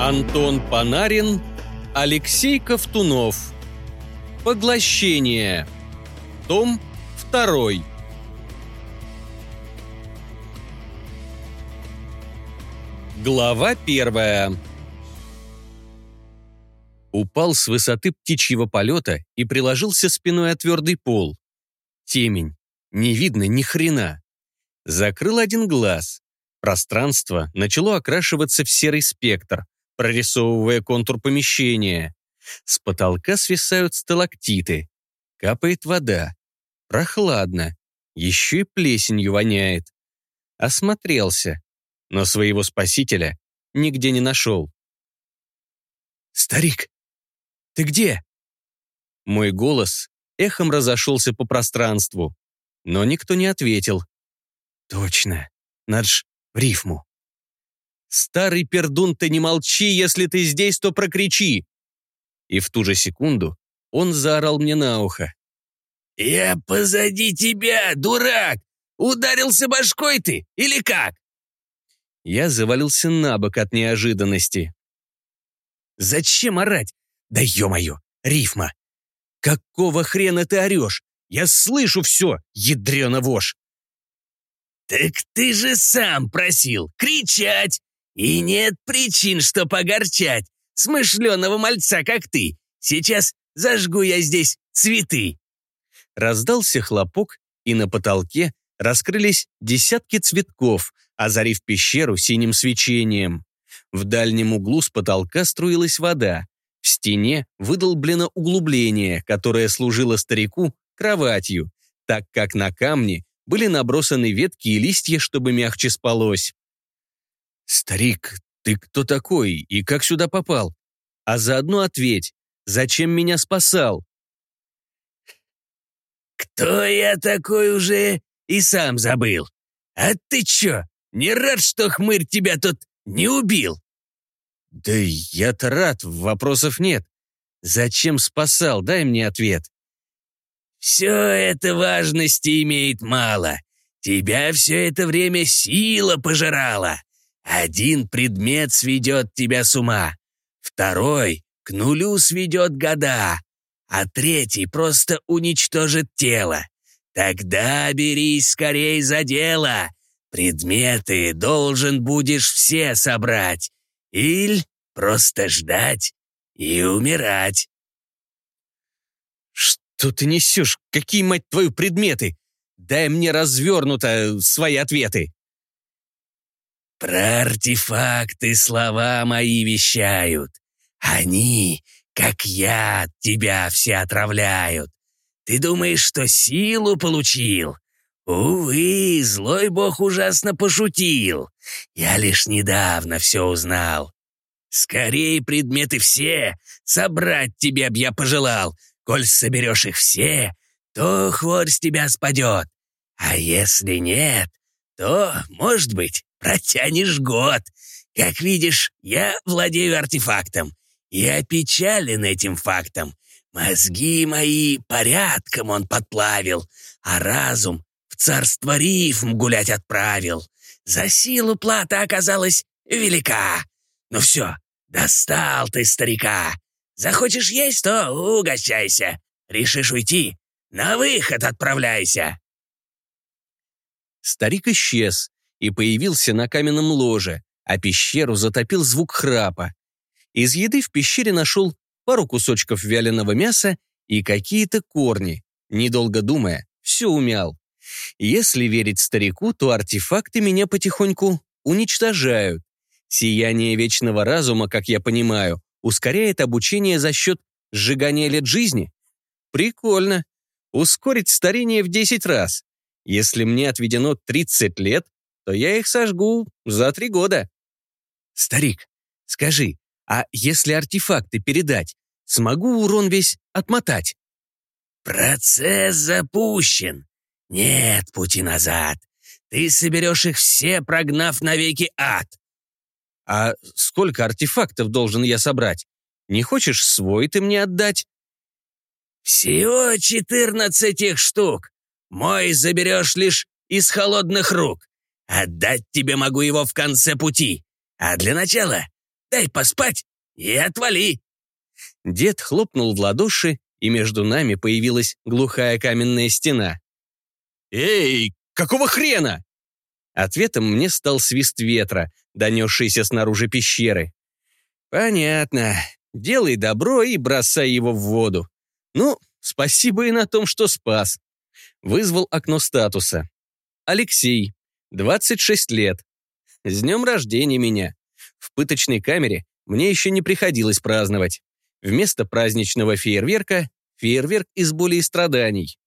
Антон Панарин, Алексей Ковтунов. Поглощение. Том 2. Глава первая. Упал с высоты птичьего полета и приложился спиной о твердый пол. Темень. Не видно ни хрена. Закрыл один глаз. Пространство начало окрашиваться в серый спектр, прорисовывая контур помещения. С потолка свисают сталактиты. Капает вода. Прохладно. Еще и плесенью воняет. Осмотрелся, но своего спасителя нигде не нашел. «Старик, ты где?» Мой голос эхом разошелся по пространству, но никто не ответил. «Точно, надо ж в рифму». «Старый пердун, ты не молчи, если ты здесь, то прокричи!» И в ту же секунду он заорал мне на ухо. «Я позади тебя, дурак! Ударился башкой ты, или как?» Я завалился на бок от неожиданности. «Зачем орать? Да ё-моё, рифма! Какого хрена ты орешь? Я слышу все, ядрёна вошь!» «Так ты же сам просил кричать! И нет причин, что погорчать, смышленого мальца, как ты. Сейчас зажгу я здесь цветы!» Раздался хлопок, и на потолке раскрылись десятки цветков, озарив пещеру синим свечением. В дальнем углу с потолка струилась вода. В стене выдолблено углубление, которое служило старику кроватью, так как на камне были набросаны ветки и листья, чтобы мягче спалось. «Старик, ты кто такой и как сюда попал? А заодно ответь, зачем меня спасал?» «Кто я такой уже и сам забыл. А ты чё, не рад, что хмырь тебя тут не убил?» «Да я-то рад, вопросов нет. Зачем спасал, дай мне ответ». «Все это важности имеет мало. Тебя все это время сила пожирала. Один предмет сведет тебя с ума, второй к нулю сведет года, а третий просто уничтожит тело. Тогда берись скорей за дело. Предметы должен будешь все собрать. Или просто ждать и умирать. «Что ты несешь? Какие, мать твою, предметы? Дай мне развернуто свои ответы!» «Про артефакты слова мои вещают. Они, как яд, тебя все отравляют. Ты думаешь, что силу получил? Увы, злой бог ужасно пошутил. Я лишь недавно все узнал. Скорее предметы все, собрать тебе б я пожелал, Коль соберешь их все, то хворь с тебя спадет. А если нет, то, может быть, протянешь год. Как видишь, я владею артефактом и опечален этим фактом. Мозги мои порядком он подплавил, а разум в царство рифм гулять отправил. За силу плата оказалась велика. Ну все, достал ты старика. Захочешь есть, то угощайся. Решишь уйти, на выход отправляйся». Старик исчез и появился на каменном ложе, а пещеру затопил звук храпа. Из еды в пещере нашел пару кусочков вяленого мяса и какие-то корни. Недолго думая, все умял. Если верить старику, то артефакты меня потихоньку уничтожают. Сияние вечного разума, как я понимаю, ускоряет обучение за счет сжигания лет жизни? Прикольно. Ускорить старение в 10 раз. Если мне отведено 30 лет, то я их сожгу за 3 года. Старик, скажи, а если артефакты передать, смогу урон весь отмотать? Процесс запущен. Нет пути назад. Ты соберешь их все, прогнав навеки ад. А сколько артефактов должен я собрать? Не хочешь свой ты мне отдать? Всего четырнадцать их штук. Мой заберешь лишь из холодных рук. Отдать тебе могу его в конце пути. А для начала дай поспать и отвали!» Дед хлопнул в ладоши, и между нами появилась глухая каменная стена. «Эй, какого хрена?» Ответом мне стал свист ветра, донесшийся снаружи пещеры. «Понятно. Делай добро и бросай его в воду. Ну, спасибо и на том, что спас». Вызвал окно статуса. Алексей, 26 лет. С днем рождения меня. В пыточной камере мне еще не приходилось праздновать. Вместо праздничного фейерверка – фейерверк из боли и страданий.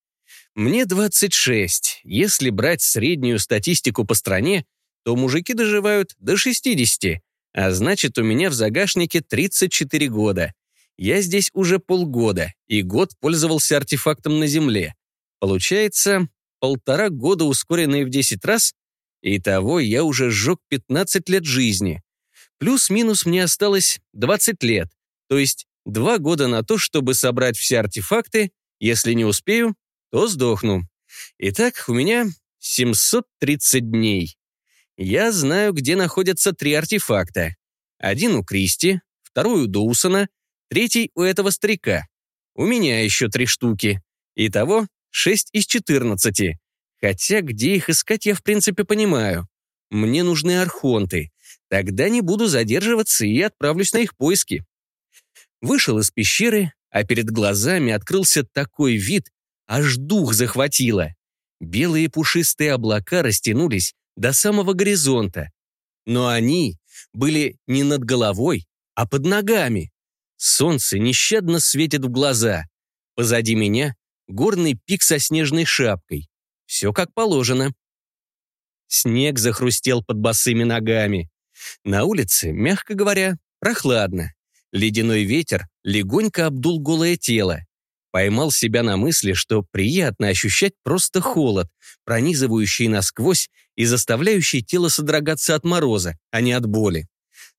Мне 26. Если брать среднюю статистику по стране, то мужики доживают до 60, а значит, у меня в загашнике 34 года. Я здесь уже полгода, и год пользовался артефактом на Земле. Получается, полтора года, ускоренные в 10 раз, Итого я уже сжег 15 лет жизни. Плюс-минус мне осталось 20 лет, то есть два года на то, чтобы собрать все артефакты. Если не успею, то сдохну. Итак, у меня 730 дней. Я знаю, где находятся три артефакта. Один у Кристи, второй у Доусона, третий у этого старика. У меня еще три штуки. Итого 6 из 14. Хотя где их искать, я в принципе понимаю. Мне нужны архонты. Тогда не буду задерживаться и отправлюсь на их поиски. Вышел из пещеры, а перед глазами открылся такой вид, аж дух захватило. Белые пушистые облака растянулись до самого горизонта. Но они были не над головой, а под ногами. Солнце нещадно светит в глаза. Позади меня горный пик со снежной шапкой. Все как положено. Снег захрустел под босыми ногами. На улице, мягко говоря, прохладно. Ледяной ветер легонько обдул голое тело. Поймал себя на мысли, что приятно ощущать просто холод, пронизывающий насквозь и заставляющий тело содрогаться от мороза, а не от боли.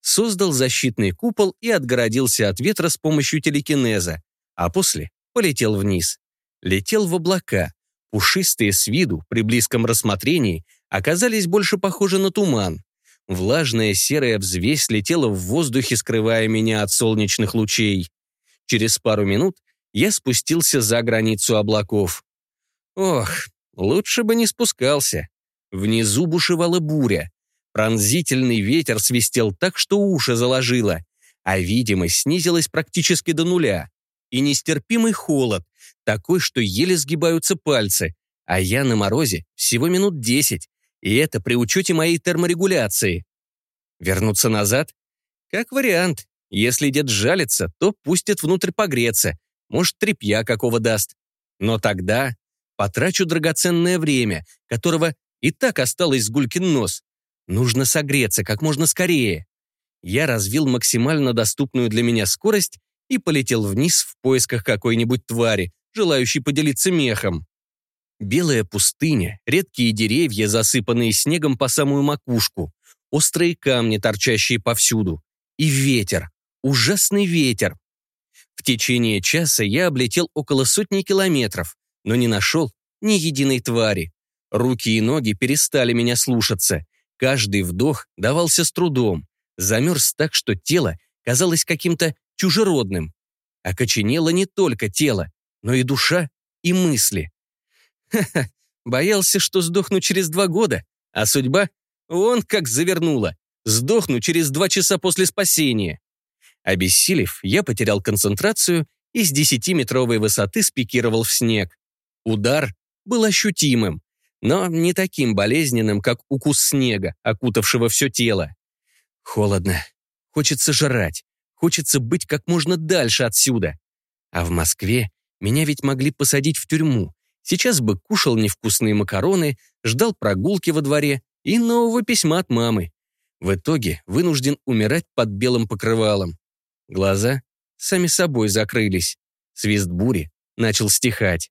Создал защитный купол и отгородился от ветра с помощью телекинеза, а после полетел вниз. Летел в облака, Пушистые с виду, при близком рассмотрении, оказались больше похожи на туман. Влажная серая взвесь летела в воздухе, скрывая меня от солнечных лучей. Через пару минут я спустился за границу облаков. Ох, лучше бы не спускался. Внизу бушевала буря. Пронзительный ветер свистел так, что уши заложило, а видимость снизилась практически до нуля. И нестерпимый холод, такой, что еле сгибаются пальцы, а я на морозе всего минут десять, и это при учете моей терморегуляции. Вернуться назад? Как вариант. Если дед жалится, то пустит внутрь погреться, может, тряпья какого даст. Но тогда потрачу драгоценное время, которого и так осталось с гулькин нос. Нужно согреться как можно скорее. Я развил максимально доступную для меня скорость и полетел вниз в поисках какой-нибудь твари, желающий поделиться мехом. Белая пустыня, редкие деревья, засыпанные снегом по самую макушку, острые камни, торчащие повсюду, и ветер, ужасный ветер. В течение часа я облетел около сотни километров, но не нашел ни единой твари. Руки и ноги перестали меня слушаться. Каждый вдох давался с трудом. Замерз так, что тело казалось каким-то чужеродным. Окоченело не только тело, но и душа, и мысли. Ха-ха, боялся, что сдохну через два года, а судьба, он как завернула, сдохну через два часа после спасения. Обессилев, я потерял концентрацию и с десятиметровой высоты спикировал в снег. Удар был ощутимым, но не таким болезненным, как укус снега, окутавшего все тело. Холодно. Хочется жрать. Хочется быть как можно дальше отсюда. А в Москве меня ведь могли посадить в тюрьму. Сейчас бы кушал невкусные макароны, ждал прогулки во дворе и нового письма от мамы. В итоге вынужден умирать под белым покрывалом. Глаза сами собой закрылись. Свист бури начал стихать.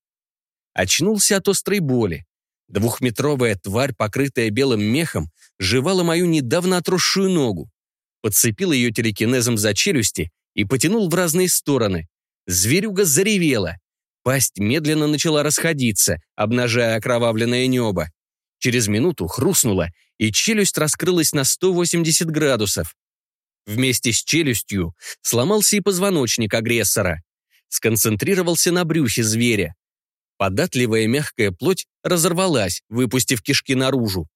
Очнулся от острой боли. Двухметровая тварь, покрытая белым мехом, жевала мою недавно отросшую ногу. Подцепил ее телекинезом за челюсти и потянул в разные стороны. Зверюга заревела. Пасть медленно начала расходиться, обнажая окровавленное небо. Через минуту хрустнула, и челюсть раскрылась на 180 градусов. Вместе с челюстью сломался и позвоночник агрессора. Сконцентрировался на брюхе зверя. Податливая мягкая плоть разорвалась, выпустив кишки наружу.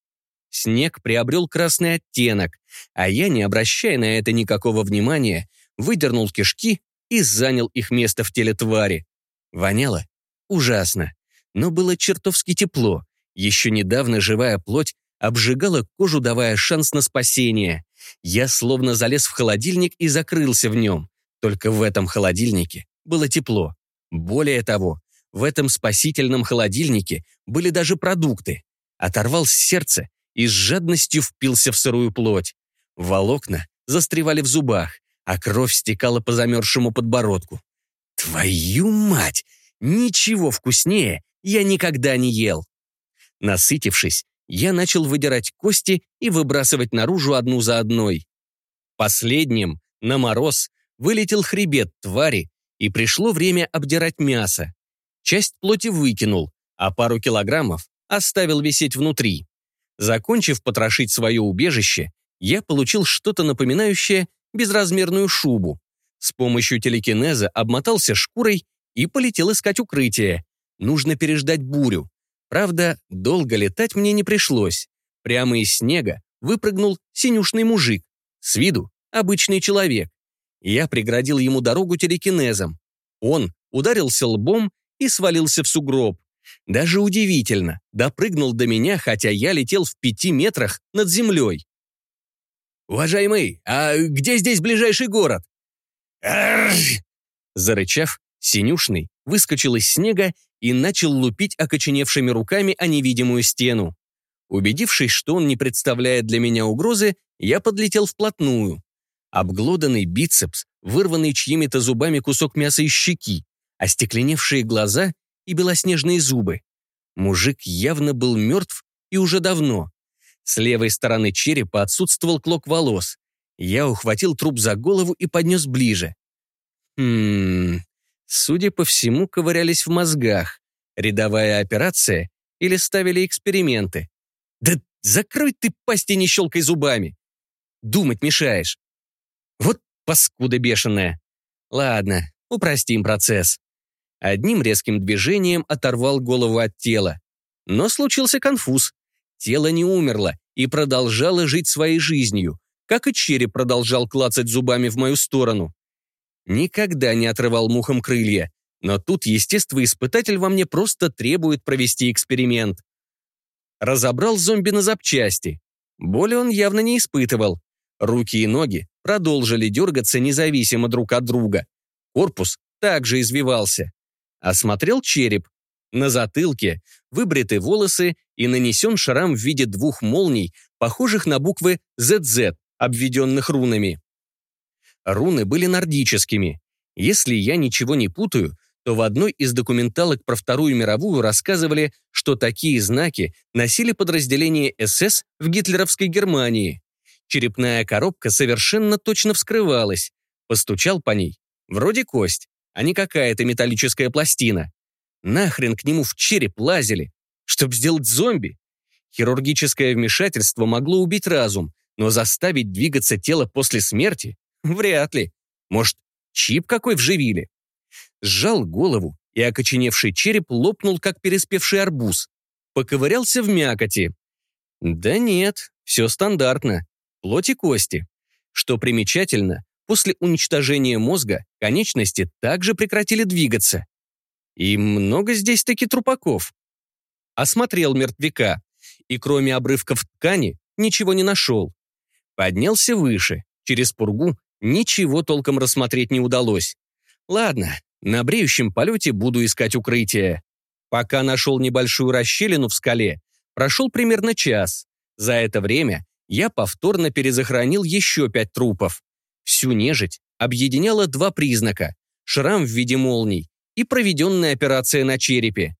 Снег приобрел красный оттенок, а я, не обращая на это никакого внимания, выдернул кишки и занял их место в теле твари. Воняло ужасно, но было чертовски тепло. Еще недавно живая плоть обжигала кожу, давая шанс на спасение. Я словно залез в холодильник и закрылся в нем. Только в этом холодильнике было тепло. Более того, в этом спасительном холодильнике были даже продукты. Оторвал сердце и с жадностью впился в сырую плоть. Волокна застревали в зубах, а кровь стекала по замерзшему подбородку. Твою мать! Ничего вкуснее я никогда не ел. Насытившись, я начал выдирать кости и выбрасывать наружу одну за одной. Последним, на мороз, вылетел хребет твари, и пришло время обдирать мясо. Часть плоти выкинул, а пару килограммов оставил висеть внутри. Закончив потрошить свое убежище, я получил что-то напоминающее безразмерную шубу. С помощью телекинеза обмотался шкурой и полетел искать укрытие. Нужно переждать бурю. Правда, долго летать мне не пришлось. Прямо из снега выпрыгнул синюшный мужик. С виду обычный человек. Я преградил ему дорогу телекинезом. Он ударился лбом и свалился в сугроб. Даже удивительно, допрыгнул до меня, хотя я летел в пяти метрах над землей. «Уважаемый, а где здесь ближайший город?» Зарычав, Синюшный выскочил из снега и начал лупить окоченевшими руками о невидимую стену. Убедившись, что он не представляет для меня угрозы, я подлетел вплотную. Обглоданный бицепс, вырванный чьими-то зубами кусок мяса из щеки, остекленевшие глаза и белоснежные зубы. Мужик явно был мертв и уже давно. С левой стороны черепа отсутствовал клок волос. Я ухватил труп за голову и поднес ближе. Хм, судя по всему, ковырялись в мозгах. Рядовая операция или ставили эксперименты. Да закрой ты пасть и не щелкай зубами. Думать мешаешь. Вот паскуда бешеная. Ладно, упростим процесс. Одним резким движением оторвал голову от тела. Но случился конфуз. Тело не умерло и продолжало жить своей жизнью, как и череп продолжал клацать зубами в мою сторону. Никогда не отрывал мухам крылья, но тут естествоиспытатель во мне просто требует провести эксперимент. Разобрал зомби на запчасти. Боли он явно не испытывал. Руки и ноги продолжили дергаться независимо друг от друга. Корпус также извивался. Осмотрел череп. На затылке выбриты волосы и нанесен шрам в виде двух молний, похожих на буквы ZZ, обведенных рунами. Руны были нордическими. Если я ничего не путаю, то в одной из документалок про Вторую мировую рассказывали, что такие знаки носили подразделения СС в гитлеровской Германии. Черепная коробка совершенно точно вскрывалась. Постучал по ней. Вроде кость, а не какая-то металлическая пластина. Нахрен к нему в череп лазили, чтобы сделать зомби? Хирургическое вмешательство могло убить разум, но заставить двигаться тело после смерти Вряд ли. Может, чип какой вживили? Сжал голову, и окоченевший череп лопнул, как переспевший арбуз. Поковырялся в мякоти. Да нет, все стандартно. Плоть и кости. Что примечательно, после уничтожения мозга конечности также прекратили двигаться. И много здесь таки трупаков. Осмотрел мертвяка, и кроме обрывков ткани ничего не нашел. Поднялся выше, через пургу, Ничего толком рассмотреть не удалось. Ладно, на бреющем полете буду искать укрытие. Пока нашел небольшую расщелину в скале, прошел примерно час. За это время я повторно перезахоронил еще пять трупов. Всю нежить объединяло два признака – шрам в виде молний и проведенная операция на черепе.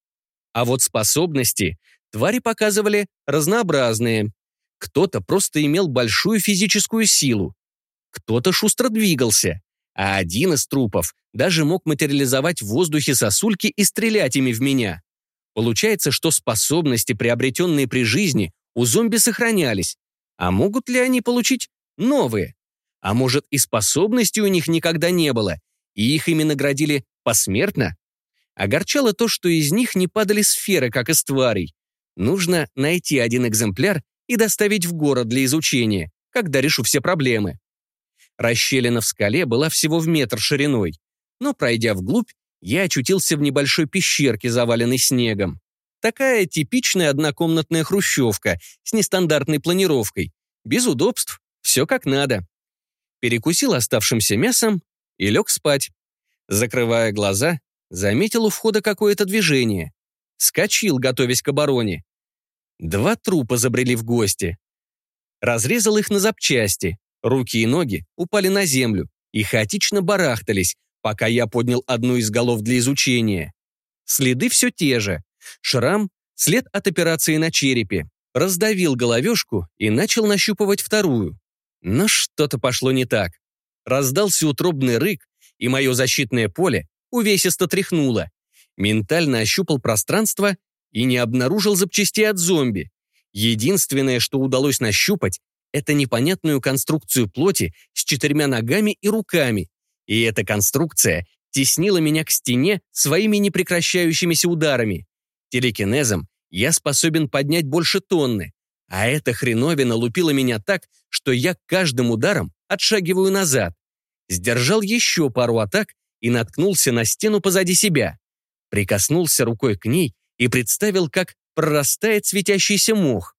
А вот способности твари показывали разнообразные. Кто-то просто имел большую физическую силу, кто-то шустро двигался, а один из трупов даже мог материализовать в воздухе сосульки и стрелять ими в меня. Получается, что способности, приобретенные при жизни, у зомби сохранялись. А могут ли они получить новые? А может, и способностей у них никогда не было, и их ими наградили посмертно? Огорчало то, что из них не падали сферы, как из тварей. Нужно найти один экземпляр и доставить в город для изучения, когда решу все проблемы. Расщелина в скале была всего в метр шириной, но, пройдя вглубь, я очутился в небольшой пещерке, заваленной снегом. Такая типичная однокомнатная хрущевка с нестандартной планировкой. Без удобств, все как надо. Перекусил оставшимся мясом и лег спать. Закрывая глаза, заметил у входа какое-то движение. Скочил, готовясь к обороне. Два трупа забрели в гости. Разрезал их на запчасти. Руки и ноги упали на землю и хаотично барахтались, пока я поднял одну из голов для изучения. Следы все те же. Шрам, след от операции на черепе. Раздавил головешку и начал нащупывать вторую. Но что-то пошло не так. Раздался утробный рык, и мое защитное поле увесисто тряхнуло. Ментально ощупал пространство и не обнаружил запчастей от зомби. Единственное, что удалось нащупать, это непонятную конструкцию плоти с четырьмя ногами и руками. И эта конструкция теснила меня к стене своими непрекращающимися ударами. Телекинезом я способен поднять больше тонны, а эта хреновина лупила меня так, что я каждым ударом отшагиваю назад. Сдержал еще пару атак и наткнулся на стену позади себя. Прикоснулся рукой к ней и представил, как прорастает светящийся мох.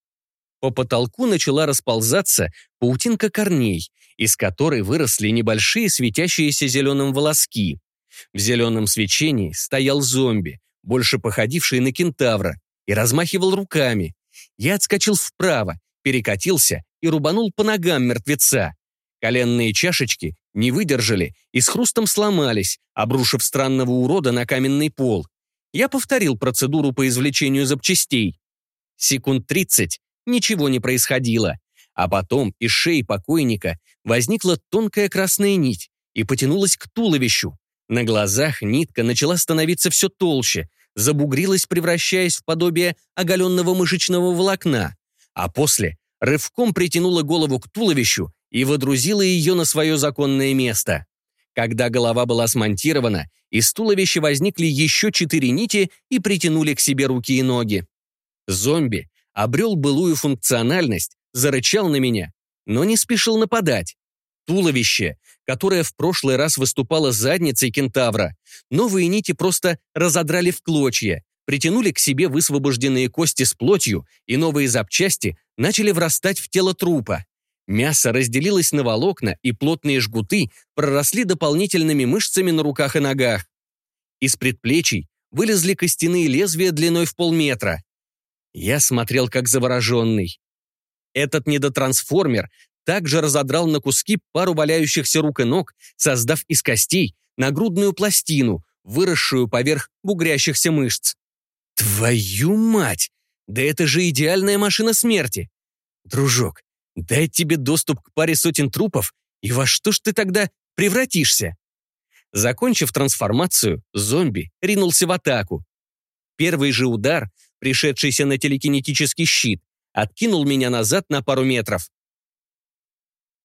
По потолку начала расползаться паутинка корней, из которой выросли небольшие светящиеся зеленым волоски. В зеленом свечении стоял зомби, больше походивший на кентавра, и размахивал руками. Я отскочил вправо, перекатился и рубанул по ногам мертвеца. Коленные чашечки не выдержали и с хрустом сломались, обрушив странного урода на каменный пол. Я повторил процедуру по извлечению запчастей. Секунд тридцать ничего не происходило, а потом из шеи покойника возникла тонкая красная нить и потянулась к туловищу. На глазах нитка начала становиться все толще, забугрилась, превращаясь в подобие оголенного мышечного волокна, а после рывком притянула голову к туловищу и водрузила ее на свое законное место. Когда голова была смонтирована, из туловища возникли еще четыре нити и притянули к себе руки и ноги. Зомби обрел былую функциональность, зарычал на меня, но не спешил нападать. Туловище, которое в прошлый раз выступало задницей кентавра, новые нити просто разодрали в клочья, притянули к себе высвобожденные кости с плотью, и новые запчасти начали врастать в тело трупа. Мясо разделилось на волокна, и плотные жгуты проросли дополнительными мышцами на руках и ногах. Из предплечий вылезли костяные лезвия длиной в полметра. Я смотрел как завороженный. Этот недотрансформер также разодрал на куски пару валяющихся рук и ног, создав из костей нагрудную пластину, выросшую поверх бугрящихся мышц. Твою мать! Да это же идеальная машина смерти! Дружок, Дай тебе доступ к паре сотен трупов, и во что ж ты тогда превратишься? Закончив трансформацию, зомби ринулся в атаку. Первый же удар, пришедшийся на телекинетический щит, откинул меня назад на пару метров.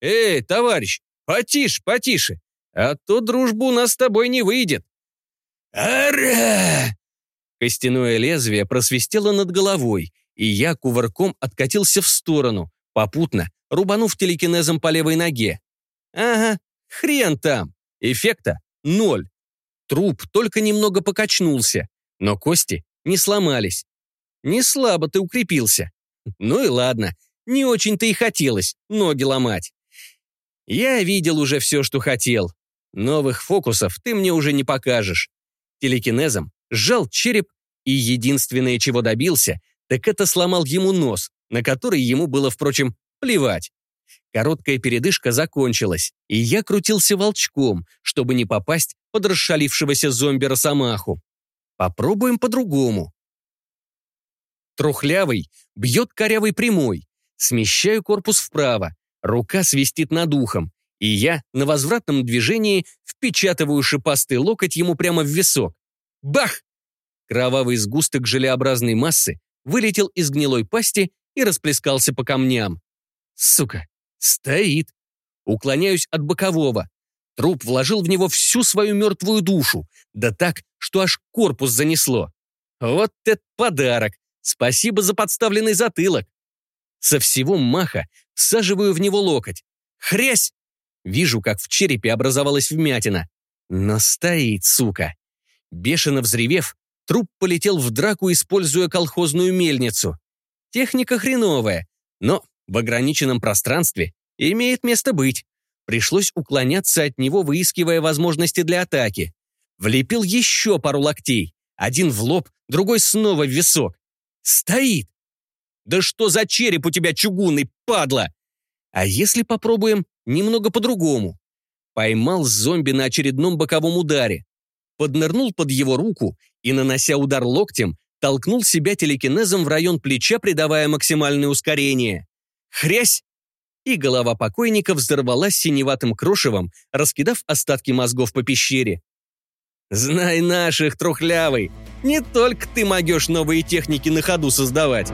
«Эй, товарищ, потише, потише, а то дружбу у нас с тобой не выйдет». «Ара!» Костяное лезвие просвистело над головой, и я кувырком откатился в сторону, попутно рубанув телекинезом по левой ноге. Ага, хрен там. Эффекта ноль. Труп только немного покачнулся, но кости не сломались. Не слабо ты укрепился. Ну и ладно, не очень-то и хотелось ноги ломать. Я видел уже все, что хотел. Новых фокусов ты мне уже не покажешь. Телекинезом сжал череп, и единственное, чего добился, так это сломал ему нос, на который ему было, впрочем, плевать. Короткая передышка закончилась, и я крутился волчком, чтобы не попасть под расшалившегося зомби-росомаху. Попробуем по-другому. Трухлявый бьет корявый прямой. Смещаю корпус вправо. Рука свистит над ухом, и я на возвратном движении впечатываю шипастый локоть ему прямо в висок. Бах! Кровавый сгусток желеобразной массы вылетел из гнилой пасти и расплескался по камням. Сука, стоит. Уклоняюсь от бокового. Труп вложил в него всю свою мертвую душу, да так, что аж корпус занесло. Вот это подарок! Спасибо за подставленный затылок. Со всего маха всаживаю в него локоть. Хрясь! Вижу, как в черепе образовалась вмятина. Но стоит, сука. Бешено взревев, труп полетел в драку, используя колхозную мельницу. Техника хреновая, но в ограниченном пространстве имеет место быть. Пришлось уклоняться от него, выискивая возможности для атаки. Влепил еще пару локтей. Один в лоб, другой снова в висок. Стоит! Да что за череп у тебя чугунный, падла? А если попробуем немного по-другому? Поймал зомби на очередном боковом ударе. Поднырнул под его руку и, нанося удар локтем, толкнул себя телекинезом в район плеча, придавая максимальное ускорение. Хрясь! И голова покойника взорвалась синеватым крошевом, раскидав остатки мозгов по пещере. «Знай наших, трухлявый! Не только ты могешь новые техники на ходу создавать!»